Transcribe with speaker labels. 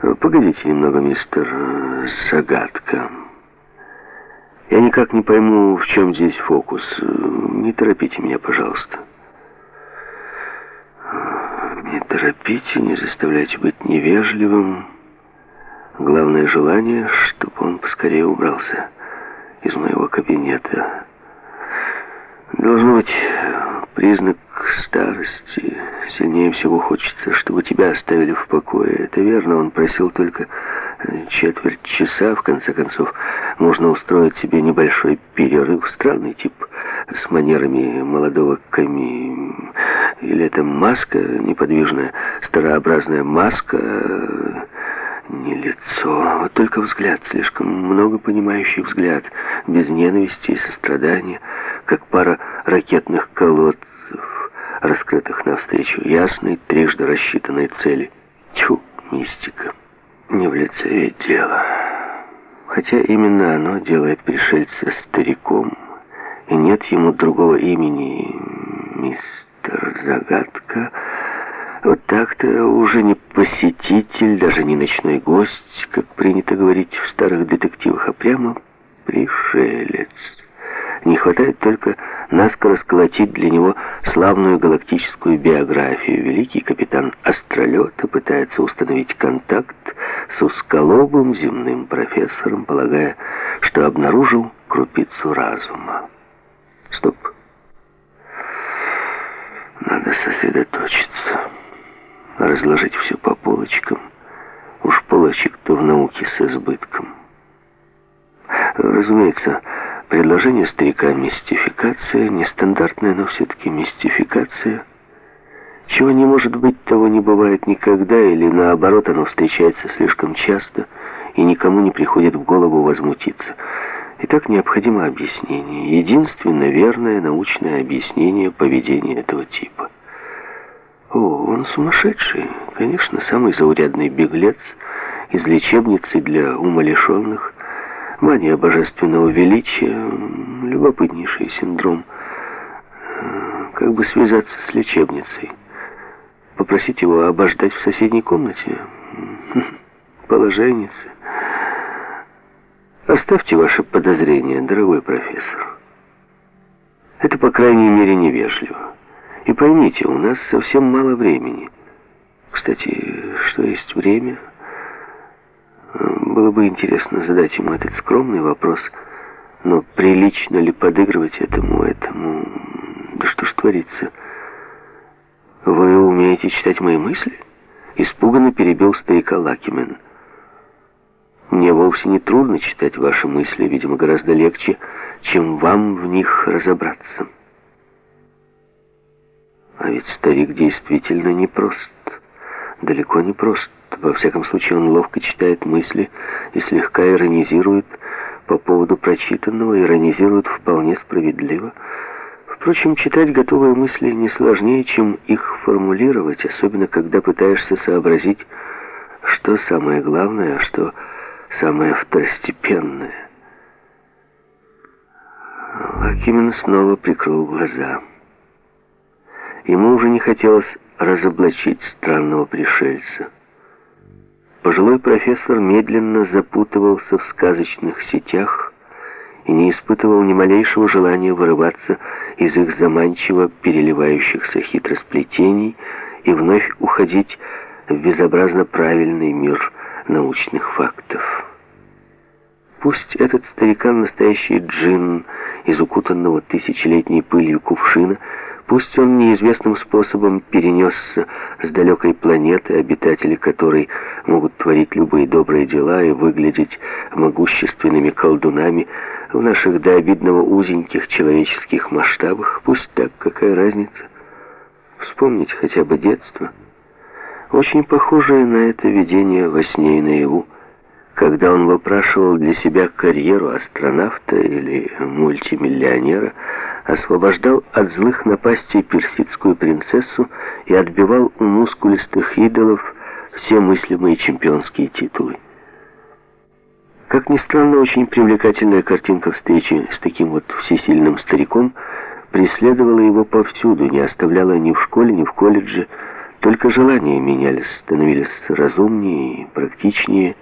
Speaker 1: Погодите немного, мистер Загадка. Я никак не пойму, в чем здесь фокус. Не торопите меня, пожалуйста. Не торопите, не заставляйте быть невежливым. Главное желание, чтобы он поскорее убрался из моего кабинета. Должно быть признак старости. Сильнее всего хочется, чтобы тебя оставили в покое. Это верно, он просил только четверть часа, в конце концов. Можно устроить себе небольшой перерыв. Странный тип с манерами молодого коми... Или это маска неподвижная, старообразная маска... Не лицо, вот только взгляд, слишком много понимающий взгляд, без ненависти и сострадания, как пара ракетных колодцев, раскрытых навстречу ясной, трижды рассчитанной цели. Тьфу, мистика. Не в лице ведь дело. Хотя именно оно делает пришельца стариком, и нет ему другого имени, мистер Загадка, вот так-то уже не посетитель, даже не ночной гость, как принято говорить в старых детективах, а прямо пришелец. Не хватает только наскоро сколотить для него славную галактическую биографию. Великий капитан Астролета пытается установить контакт с усколобым земным профессором, полагая, что обнаружил крупицу разума. Стоп. Надо сосредоточиться разложить все по полочкам. Уж полочек-то в науке с избытком. Разумеется, предложение старика мистификация, нестандартная, но все-таки мистификация. Чего не может быть, того не бывает никогда, или наоборот, оно встречается слишком часто, и никому не приходит в голову возмутиться. Итак, необходимо объяснение. Единственно верное научное объяснение поведения этого типа. О, он сумасшедший. Конечно, самый заурядный беглец из лечебницы для умалишенных. Мания божественного величия, любопытнейший синдром. Как бы связаться с лечебницей? Попросить его обождать в соседней комнате? Положенница. Оставьте ваши подозрения, дорогой профессор. Это, по крайней мере, невежливо. И поймите, у нас совсем мало времени. Кстати, что есть время? Было бы интересно задать ему этот скромный вопрос, но прилично ли подыгрывать этому, этому... Да что ж творится? Вы умеете читать мои мысли? Испуганно перебил старика Лакимен. Мне вовсе не трудно читать ваши мысли, видимо, гораздо легче, чем вам в них разобраться. А ведь старик действительно непрост. Далеко не прост. Во всяком случае, он ловко читает мысли и слегка иронизирует по поводу прочитанного, иронизирует вполне справедливо. Впрочем, читать готовые мысли не сложнее, чем их формулировать, особенно когда пытаешься сообразить, что самое главное, а что самое второстепенное. Лакимин снова прикрыл глаза. Ему уже не хотелось разоблачить странного пришельца. Пожилой профессор медленно запутывался в сказочных сетях и не испытывал ни малейшего желания вырываться из их заманчиво переливающихся хитросплетений и вновь уходить в безобразно правильный мир научных фактов. Пусть этот старикан настоящий джин из укутанного тысячелетней пылью кувшина – Пусть он неизвестным способом перенесся с далекой планеты, обитатели которой могут творить любые добрые дела и выглядеть могущественными колдунами в наших до обидного узеньких человеческих масштабах, пусть так, какая разница? Вспомнить хотя бы детство. Очень похожее на это видение во сне и наяву, когда он выпрашивал для себя карьеру астронавта или мультимиллионера, освобождал от злых напастей персидскую принцессу и отбивал у мускулистых идолов все мыслимые чемпионские титулы. Как ни странно, очень привлекательная картинка встречи с таким вот всесильным стариком преследовала его повсюду, не оставляла ни в школе, ни в колледже, Только желания менялись, становились разумнее и практичнее,